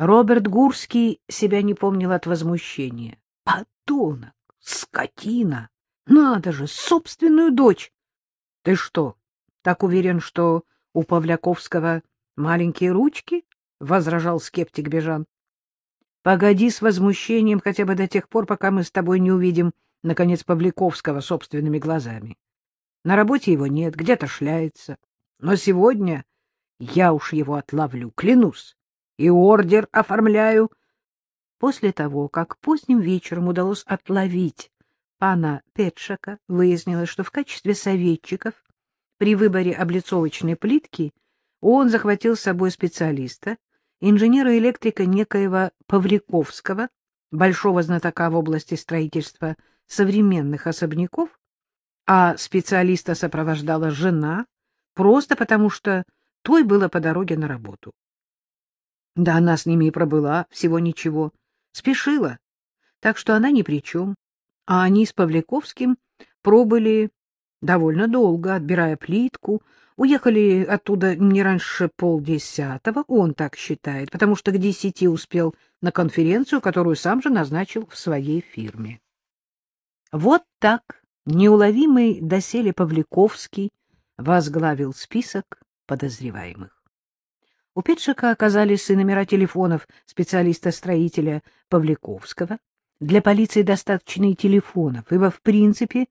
Роберт Гурский себя не помнил от возмущения. Подонок, скотина, надо же, собственную дочь. Ты что, так уверен, что у Павляковского маленькие ручки? — возражал скептик Бежан. — Погоди с возмущением хотя бы до тех пор, пока мы с тобой не увидим, наконец, Павляковского собственными глазами. На работе его нет, где-то шляется. Но сегодня я уж его отловлю, клянусь, и ордер оформляю. После того, как поздним вечером удалось отловить пана Петшака, выяснилось, что в качестве советчиков при выборе облицовочной плитки он захватил с собой специалиста, инженера-электрика некоего Павликовского, большого знатока в области строительства современных особняков, а специалиста сопровождала жена, просто потому что той было по дороге на работу. Да она с ними и пробыла, всего ничего, спешила, так что она ни при чем, а они с Павликовским пробыли довольно долго, отбирая плитку, уехали оттуда не раньше полдесятого, он так считает, потому что к десяти успел на конференцию, которую сам же назначил в своей фирме. Вот так неуловимый доселе Павликовский возглавил список подозреваемых. У Петшика оказались и номера телефонов специалиста-строителя Павликовского. Для полиции достаточно и телефонов, ибо, в принципе,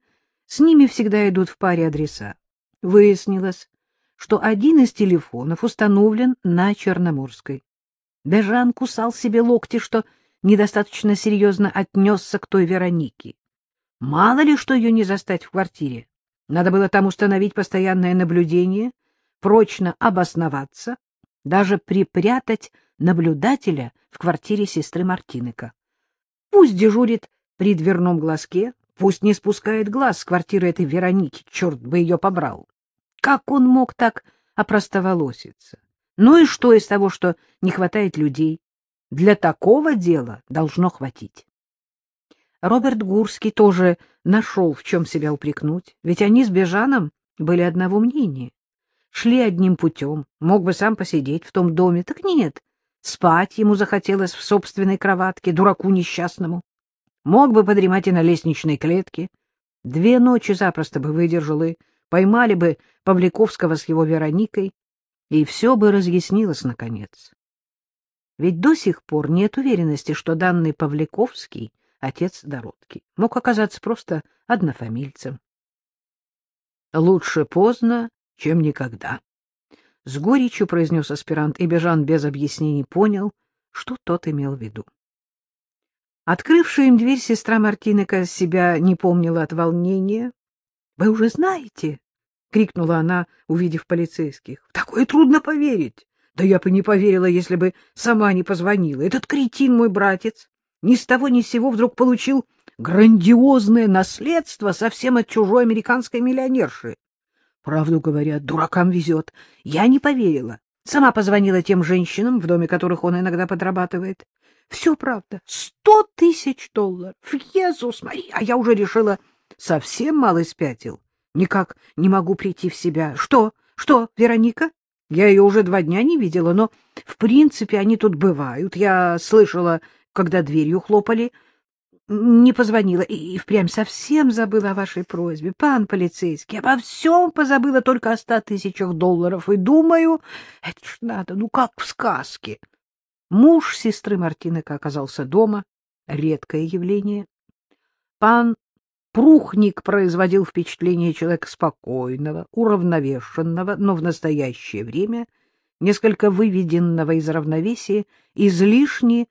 с ними всегда идут в паре адреса. Выяснилось, что один из телефонов установлен на Черноморской. Бежан кусал себе локти, что недостаточно серьезно отнесся к той Веронике. Мало ли, что ее не застать в квартире. Надо было там установить постоянное наблюдение, прочно обосноваться, даже припрятать наблюдателя в квартире сестры Мартинека. Пусть дежурит при дверном глазке, пусть не спускает глаз с квартиры этой Вероники, черт бы ее побрал. Как он мог так опростоволоситься? Ну и что из того, что не хватает людей? Для такого дела должно хватить. Роберт Гурский тоже нашел, в чем себя упрекнуть, ведь они с Бежаном были одного мнения. Шли одним путем, мог бы сам посидеть в том доме, так нет. Спать ему захотелось в собственной кроватке, дураку несчастному. Мог бы подремать и на лестничной клетке. Две ночи запросто бы выдержал и поймали бы Павликовского с его Вероникой, и все бы разъяснилось наконец. Ведь до сих пор нет уверенности, что данный Павликовский отец Дородки. Мог оказаться просто однофамильцем. «Лучше поздно, чем никогда», — с горечью произнес аспирант, и Бежан без объяснений понял, что тот имел в виду. Открывшая им дверь сестра Мартинека себя не помнила от волнения. — Вы уже знаете? — крикнула она, увидев полицейских. — В такое трудно поверить. Да я бы не поверила, если бы сама не позвонила. Этот кретин, мой братец, ни с того ни с сего вдруг получил грандиозное наследство совсем от чужой американской миллионерши. Правду говоря, дуракам везет. Я не поверила. Сама позвонила тем женщинам, в доме которых он иногда подрабатывает. Все правда. Сто тысяч долларов. Иисус Мария! А я уже решила, совсем мало спятил. Никак не могу прийти в себя. Что? Что, Вероника? Я ее уже два дня не видела, но, в принципе, они тут бывают. Я слышала когда дверью хлопали, не позвонила и, впрямь совсем забыла о вашей просьбе. Пан полицейский, обо всем позабыла только о ста тысячах долларов. И думаю, это ж надо, ну как в сказке. Муж сестры Мартинека оказался дома. Редкое явление. Пан Прухник производил впечатление человека спокойного, уравновешенного, но в настоящее время несколько выведенного из равновесия, излишне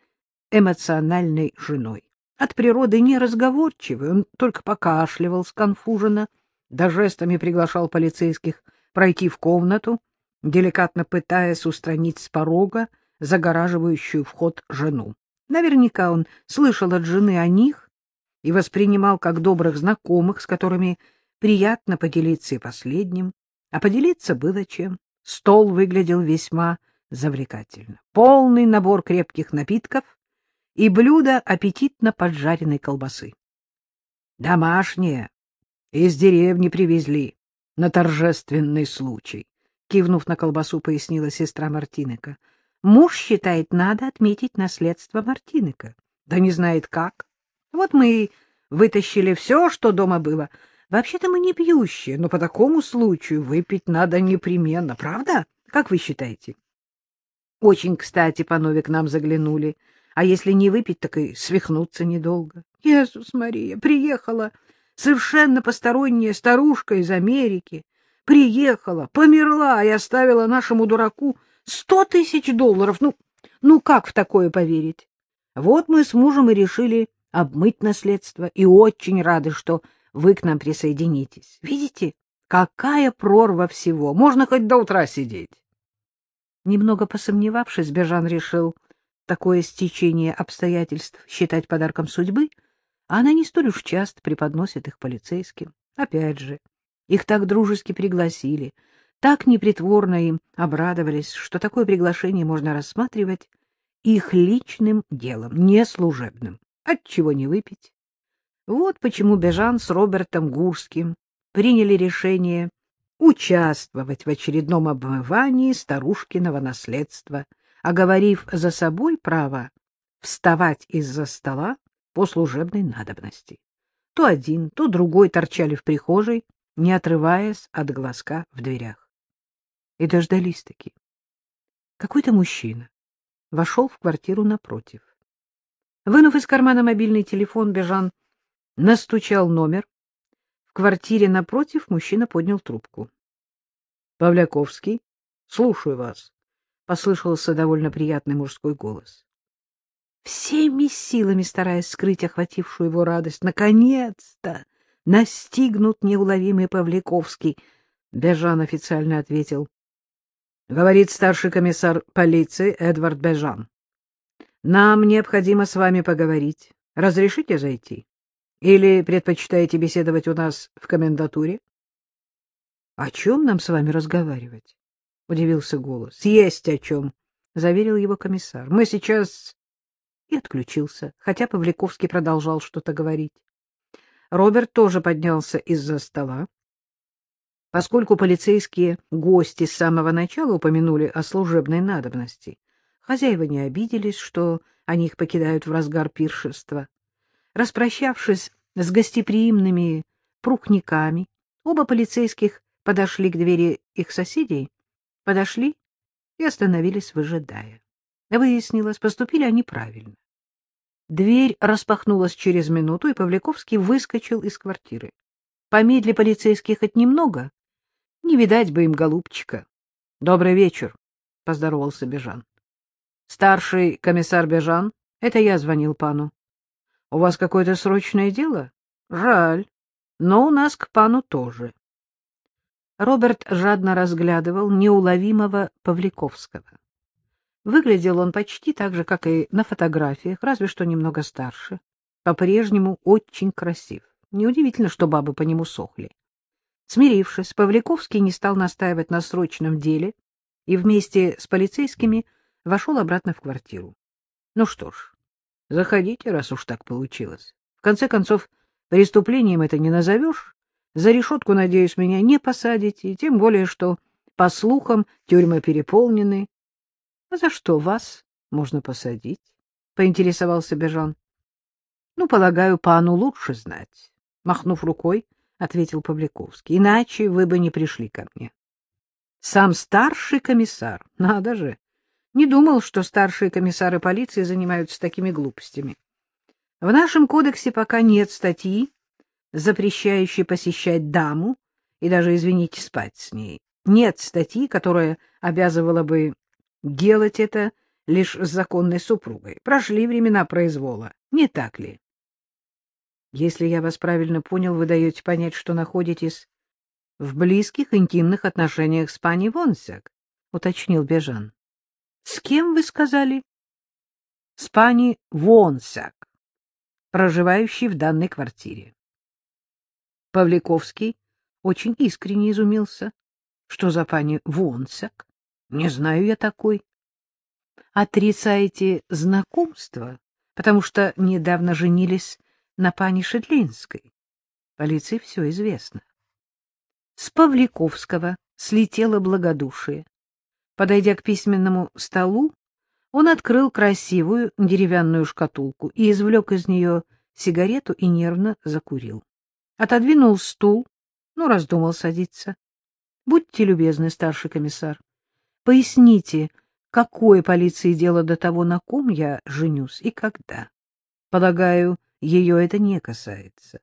эмоциональной женой. От природы неразговорчивый, он только покашливал сконфуженно, да жестами приглашал полицейских пройти в комнату, деликатно пытаясь устранить с порога загораживающую вход жену. Наверняка он слышал от жены о них и воспринимал как добрых знакомых, с которыми приятно поделиться и последним. А поделиться было чем. Стол выглядел весьма завлекательно. Полный набор крепких напитков — и блюдо аппетитно поджаренной колбасы. Домашнее, из деревни привезли на торжественный случай. Кивнув на колбасу, пояснила сестра Мартинека. Муж считает, надо отметить наследство Мартинека. Да не знает как. Вот мы и вытащили все, что дома было. Вообще-то мы не пьющие, но по такому случаю выпить надо непременно, правда? Как вы считаете? Очень, кстати, панове к нам заглянули. А если не выпить, так и свихнуться недолго. Иисус Мария, приехала совершенно посторонняя старушка из Америки. Приехала, померла и оставила нашему дураку сто тысяч долларов. Ну, ну как в такое поверить? Вот мы с мужем и решили обмыть наследство, и очень рады, что вы к нам присоединитесь. Видите, какая прорва всего, можно хоть до утра сидеть. Немного посомневавшись, Бежан решил такое стечение обстоятельств считать подарком судьбы, а она не столь уж часто преподносит их полицейским. Опять же, их так дружески пригласили, так непритворно им обрадовались, что такое приглашение можно рассматривать их личным делом, не служебным. Отчего не выпить? Вот почему Бежан с Робертом Гурским приняли решение участвовать в очередном обмывании старушкиного наследства, оговорив за собой право вставать из-за стола по служебной надобности. То один, то другой торчали в прихожей, не отрываясь от глазка в дверях. И дождались-таки. Какой-то мужчина вошел в квартиру напротив. Вынув из кармана мобильный телефон, Бежан настучал номер, в квартире напротив мужчина поднял трубку. — Павляковский, слушаю вас, — послышался довольно приятный мужской голос. Всеми силами стараясь скрыть охватившую его радость, наконец-то настигнут неуловимый Павляковский, Бежан официально ответил. — Говорит старший комиссар полиции Эдвард Бежан. — Нам необходимо с вами поговорить. Разрешите зайти? Или предпочитаете беседовать у нас в комендатуре? — О чем нам с вами разговаривать? — удивился голос. — Есть о чем, — заверил его комиссар. — Мы сейчас... И отключился, хотя Павликовский продолжал что-то говорить. Роберт тоже поднялся из-за стола. Поскольку полицейские гости с самого начала упомянули о служебной надобности, хозяева не обиделись, что они их покидают в разгар пиршества. Распрощавшись с гостеприимными прухниками, оба полицейских подошли к двери их соседей, подошли и остановились, выжидая. Выяснилось, поступили они правильно. Дверь распахнулась через минуту, и Павляковский выскочил из квартиры. Помедли полицейских хоть немного, не видать бы им голубчика. — Добрый вечер, — поздоровался Бежан. — Старший комиссар Бежан, это я звонил пану. У вас какое-то срочное дело? Жаль, но у нас к пану тоже. Роберт жадно разглядывал неуловимого Павликовского. Выглядел он почти так же, как и на фотографиях, разве что немного старше. По-прежнему очень красив. Неудивительно, что бабы по нему сохли. Смирившись, Павликовский не стал настаивать на срочном деле и вместе с полицейскими вошел обратно в квартиру. Ну что ж, Заходите, раз уж так получилось. В конце концов, преступлением это не назовешь. За решетку, надеюсь, меня не посадите, тем более, что, по слухам, тюрьмы переполнены. — А за что вас можно посадить? — поинтересовался Бежан. — Ну, полагаю, пану лучше знать. Махнув рукой, ответил Павликовский. — Иначе вы бы не пришли ко мне. — Сам старший комиссар, надо же, не думал, что старшие комиссары полиции занимаются такими глупостями. В нашем кодексе пока нет статьи, запрещающей посещать даму и даже, извините, спать с ней. Нет статьи, которая обязывала бы делать это лишь с законной супругой. Прошли времена произвола, не так ли? Если я вас правильно понял, вы даете понять, что находитесь в близких интимных отношениях с пани Вонсяк, — уточнил Бежан. С кем вы сказали? С пани Вонсак, проживающей в данной квартире. Павликовский очень искренне изумился. Что за пани Вонсак? Не знаю я такой. Отрицаете знакомство, потому что недавно женились на пани Шедлинской. Полиции все известно. С Павликовского слетело благодушие. Подойдя к письменному столу, Он открыл красивую деревянную шкатулку и извлек из нее сигарету и нервно закурил. Отодвинул стул, ну, раздумал садиться. — Будьте любезны, старший комиссар, поясните, какое полиции дело до того, на ком я женюсь и когда. Полагаю, ее это не касается.